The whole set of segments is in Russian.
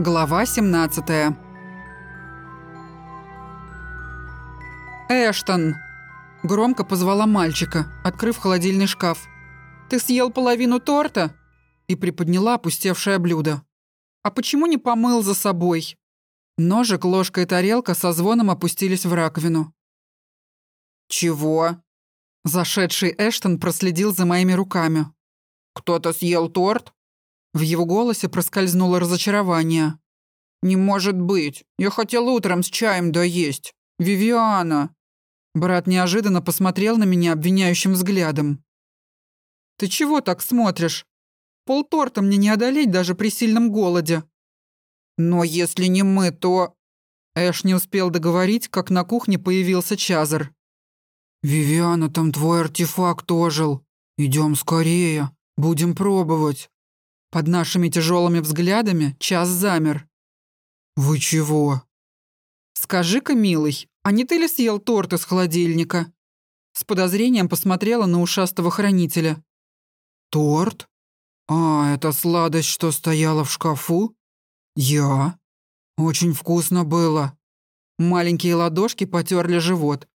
Глава 17 «Эштон!» Громко позвала мальчика, открыв холодильный шкаф. «Ты съел половину торта?» И приподняла опустевшее блюдо. «А почему не помыл за собой?» Ножик, ложка и тарелка со звоном опустились в раковину. «Чего?» Зашедший Эштон проследил за моими руками. «Кто-то съел торт?» В его голосе проскользнуло разочарование. «Не может быть. Я хотел утром с чаем доесть. Вивиана!» Брат неожиданно посмотрел на меня обвиняющим взглядом. «Ты чего так смотришь? Полторта мне не одолеть даже при сильном голоде». «Но если не мы, то...» Эш не успел договорить, как на кухне появился Чазар. «Вивиана, там твой артефакт ожил. Идем скорее, будем пробовать». Под нашими тяжелыми взглядами час замер. «Вы чего?» «Скажи-ка, милый, а не ты ли съел торт из холодильника?» С подозрением посмотрела на ушастого хранителя. «Торт? А, это сладость, что стояла в шкафу? Я? Очень вкусно было». Маленькие ладошки потерли живот.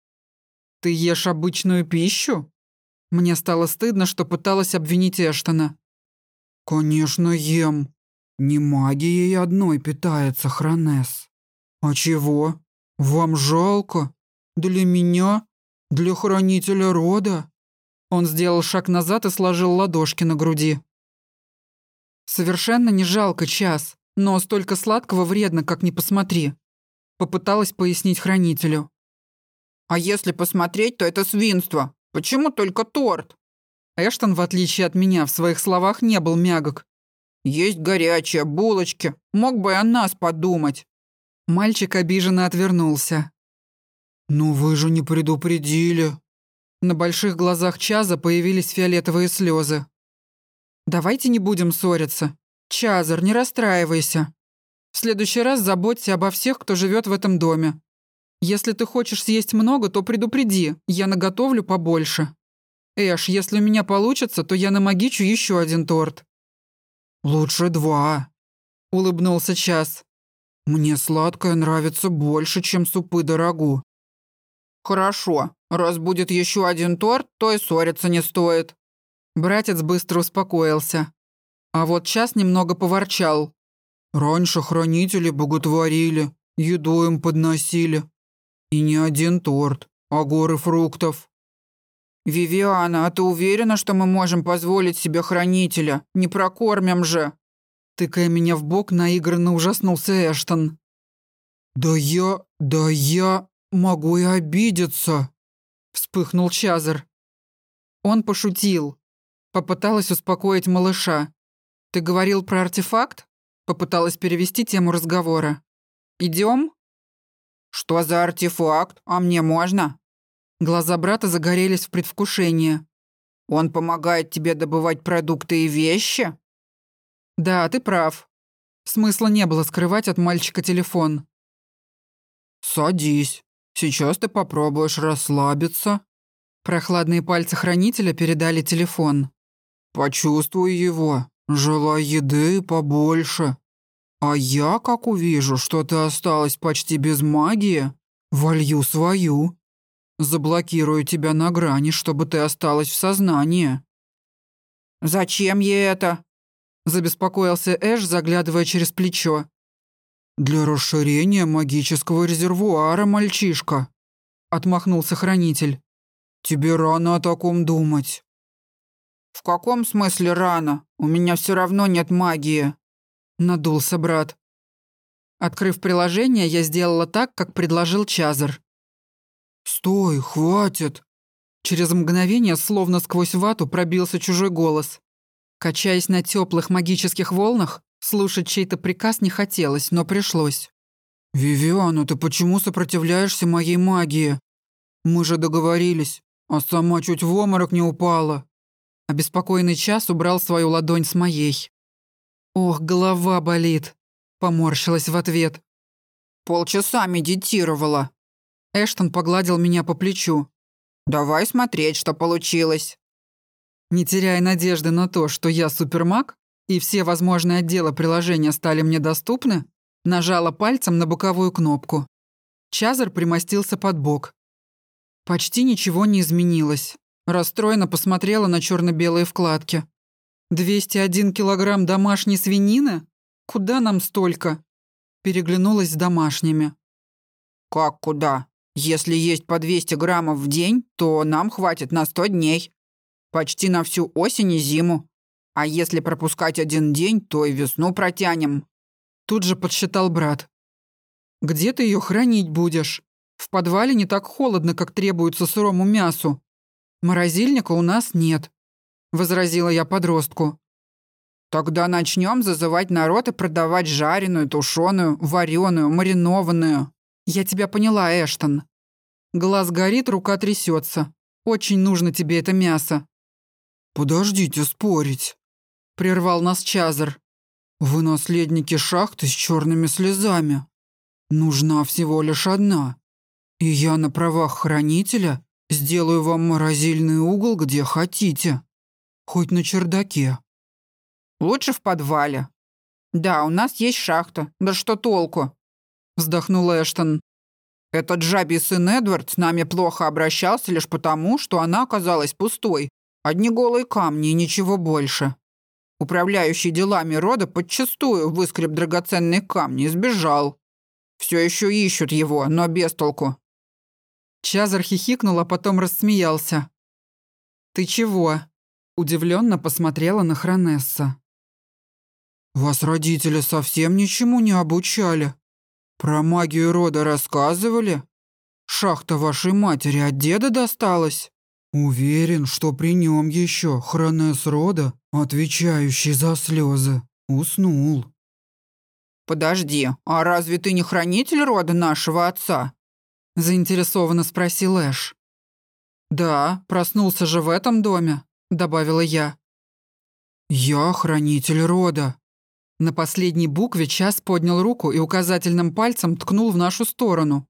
«Ты ешь обычную пищу?» Мне стало стыдно, что пыталась обвинить Эштона. «Конечно, ем. Не магией одной питается Хронес. А чего? Вам жалко? Для меня? Для хранителя рода?» Он сделал шаг назад и сложил ладошки на груди. «Совершенно не жалко час, но столько сладкого вредно, как ни посмотри», попыталась пояснить хранителю. «А если посмотреть, то это свинство. Почему только торт?» Эштон, в отличие от меня, в своих словах не был мягок. «Есть горячие булочки. Мог бы и о нас подумать». Мальчик обиженно отвернулся. «Ну вы же не предупредили». На больших глазах Чаза появились фиолетовые слезы. «Давайте не будем ссориться. Чазар, не расстраивайся. В следующий раз заботься обо всех, кто живет в этом доме. Если ты хочешь съесть много, то предупреди, я наготовлю побольше». «Эш, если у меня получится, то я намагичу еще один торт». «Лучше два», — улыбнулся Час. «Мне сладкое нравится больше, чем супы дорогу». «Хорошо. Раз будет еще один торт, то и ссориться не стоит». Братец быстро успокоился. А вот Час немного поворчал. «Раньше хранители боготворили, еду им подносили. И не один торт, а горы фруктов. «Вивиана, а ты уверена, что мы можем позволить себе хранителя? Не прокормим же!» Тыкая меня в бок, наигранно ужаснулся Эштон. «Да я... да я... могу и обидеться!» Вспыхнул Чазар. Он пошутил. Попыталась успокоить малыша. «Ты говорил про артефакт?» Попыталась перевести тему разговора. «Идем?» «Что за артефакт? А мне можно?» Глаза брата загорелись в предвкушении. «Он помогает тебе добывать продукты и вещи?» «Да, ты прав. Смысла не было скрывать от мальчика телефон». «Садись. Сейчас ты попробуешь расслабиться». Прохладные пальцы хранителя передали телефон. «Почувствуй его. Желай еды побольше. А я, как увижу, что ты осталась почти без магии, волью свою». Заблокирую тебя на грани, чтобы ты осталась в сознании». «Зачем ей это?» Забеспокоился Эш, заглядывая через плечо. «Для расширения магического резервуара, мальчишка», — отмахнулся хранитель. «Тебе рано о таком думать». «В каком смысле рано? У меня все равно нет магии», — надулся брат. Открыв приложение, я сделала так, как предложил Чазар. «Стой, хватит!» Через мгновение, словно сквозь вату, пробился чужой голос. Качаясь на теплых магических волнах, слушать чей-то приказ не хотелось, но пришлось. «Вивиана, ты почему сопротивляешься моей магии? Мы же договорились, а сама чуть в обморок не упала». Обеспокоенный час убрал свою ладонь с моей. «Ох, голова болит», — поморщилась в ответ. «Полчаса медитировала», Эштон погладил меня по плечу. «Давай смотреть, что получилось». Не теряя надежды на то, что я супермаг, и все возможные отделы приложения стали мне доступны, Нажала пальцем на боковую кнопку. Чазар примостился под бок. Почти ничего не изменилось. Расстроенно посмотрела на черно-белые вкладки. 201 килограмм домашней свинины? Куда нам столько? Переглянулась с домашними. Как куда? Если есть по 200 граммов в день, то нам хватит на 100 дней. Почти на всю осень и зиму. А если пропускать один день, то и весну протянем. Тут же подсчитал брат. Где ты ее хранить будешь? В подвале не так холодно, как требуется сырому мясу. Морозильника у нас нет, возразила я подростку. Тогда начнем зазывать народ и продавать жареную, тушеную, вареную, маринованную. Я тебя поняла, Эштон. Глаз горит, рука трясется. Очень нужно тебе это мясо. Подождите спорить, прервал нас Чазар. Вы наследники шахты с черными слезами. Нужна всего лишь одна. И я на правах хранителя сделаю вам морозильный угол, где хотите. Хоть на чердаке. Лучше в подвале. Да, у нас есть шахта. Да что толку? Вздохнул Эштон. Этот жабий сын Эдвард с нами плохо обращался лишь потому, что она оказалась пустой. Одни голые камни и ничего больше. Управляющий делами рода подчастую выскреб драгоценные камни и сбежал. Все еще ищут его, но без толку. Чазар хихикнул, а потом рассмеялся. «Ты чего?» Удивленно посмотрела на Хронесса. «Вас родители совсем ничему не обучали? Про магию рода рассказывали? Шахта вашей матери от деда досталась?» Уверен, что при нем еще Хронес рода, отвечающий за слезы, уснул. «Подожди, а разве ты не хранитель рода нашего отца?» Заинтересованно спросил Эш. «Да, проснулся же в этом доме», — добавила я. «Я хранитель рода». На последней букве Час поднял руку и указательным пальцем ткнул в нашу сторону.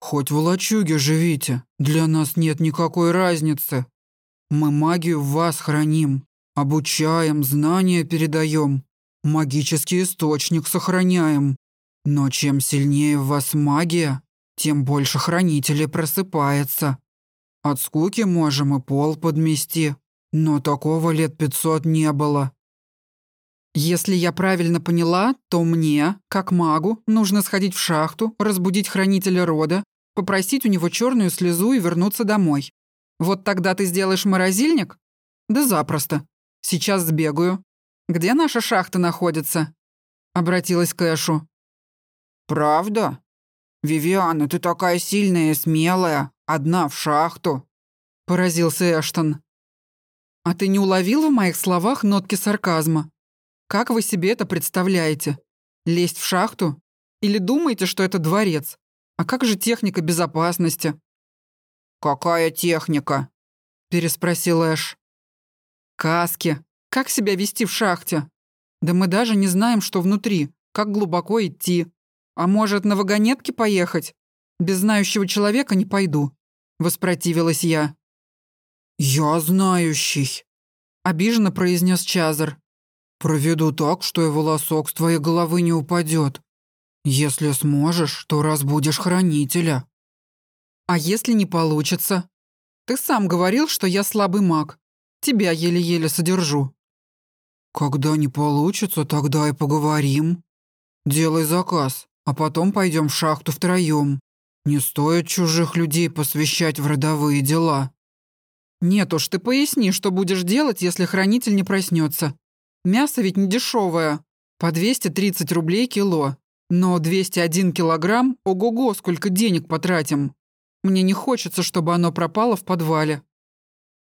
«Хоть в лачуге живите, для нас нет никакой разницы. Мы магию в вас храним, обучаем, знания передаем, магический источник сохраняем. Но чем сильнее в вас магия, тем больше хранителей просыпается. От скуки можем и пол подмести, но такого лет пятьсот не было. Если я правильно поняла, то мне, как магу, нужно сходить в шахту, разбудить хранителя рода, попросить у него черную слезу и вернуться домой. Вот тогда ты сделаешь морозильник? Да запросто. Сейчас сбегаю. Где наша шахта находится? Обратилась к Эшу. Правда? Вивиана, ты такая сильная и смелая, одна в шахту. Поразился Эштон. А ты не уловил в моих словах нотки сарказма? Как вы себе это представляете? Лезть в шахту? Или думаете, что это дворец? А как же техника безопасности? Какая техника? Переспросил Эш. Каски. Как себя вести в шахте? Да мы даже не знаем, что внутри, как глубоко идти. А может, на вагонетке поехать? Без знающего человека не пойду. Воспротивилась я. «Я знающий», — обиженно произнес Чазар. Проведу так, что и волосок с твоей головы не упадет. Если сможешь, то разбудишь хранителя. А если не получится? Ты сам говорил, что я слабый маг. Тебя еле-еле содержу. Когда не получится, тогда и поговорим. Делай заказ, а потом пойдем в шахту втроем. Не стоит чужих людей посвящать в родовые дела. Нет уж, ты поясни, что будешь делать, если хранитель не проснется. Мясо ведь не дешевое, по 230 рублей кило. Но 201 килограмм, ого-го, сколько денег потратим. Мне не хочется, чтобы оно пропало в подвале.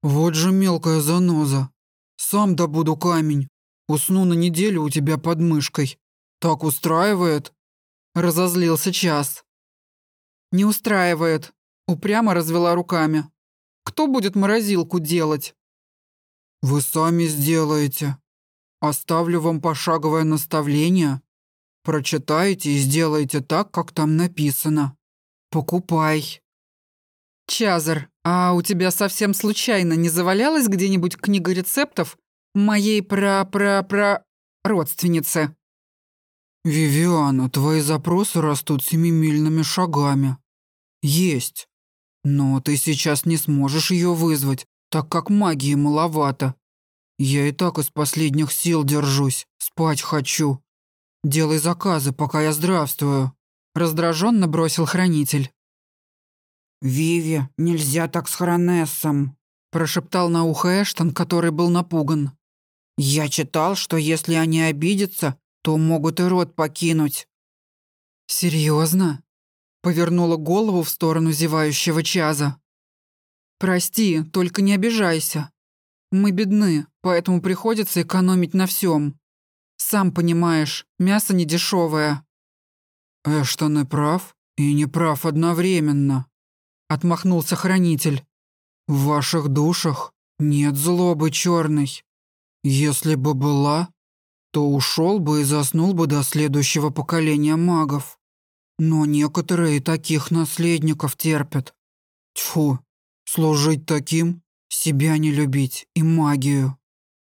Вот же мелкая заноза. Сам добуду камень. Усну на неделю у тебя под мышкой. Так устраивает? Разозлился час. Не устраивает. Упрямо развела руками. Кто будет морозилку делать? Вы сами сделаете. Оставлю вам пошаговое наставление. Прочитайте и сделайте так, как там написано. Покупай. Чазар, а у тебя совсем случайно не завалялась где-нибудь книга рецептов моей пра-пра-пра родственницы? «Вивиана, твои запросы растут семимильными шагами. Есть. Но ты сейчас не сможешь ее вызвать, так как магии маловато. Я и так из последних сил держусь, спать хочу. Делай заказы, пока я здравствую», — раздраженно бросил хранитель. «Виви, нельзя так с Хронессом», — прошептал на ухо Эштон, который был напуган. «Я читал, что если они обидятся, то могут и рот покинуть». «Серьезно?» — повернула голову в сторону зевающего Чаза. «Прости, только не обижайся. Мы бедны, поэтому приходится экономить на всем. Сам понимаешь, мясо не дешевое. «Эштон и прав, и не прав одновременно», — отмахнулся хранитель. «В ваших душах нет злобы черной. Если бы была, то ушел бы и заснул бы до следующего поколения магов. Но некоторые таких наследников терпят. Тьфу, служить таким, себя не любить и магию.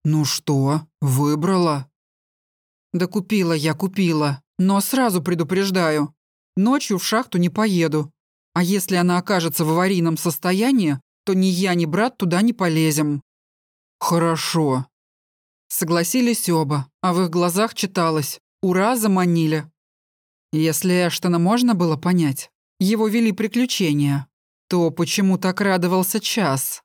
Ну что, выбрала? Да купила я, купила. Но сразу предупреждаю. Ночью в шахту не поеду. А если она окажется в аварийном состоянии, то ни я, ни брат туда не полезем. Хорошо. Согласились оба, а в их глазах читалось «Ура, заманили». Если Эштона можно было понять, его вели приключения, то почему так радовался час?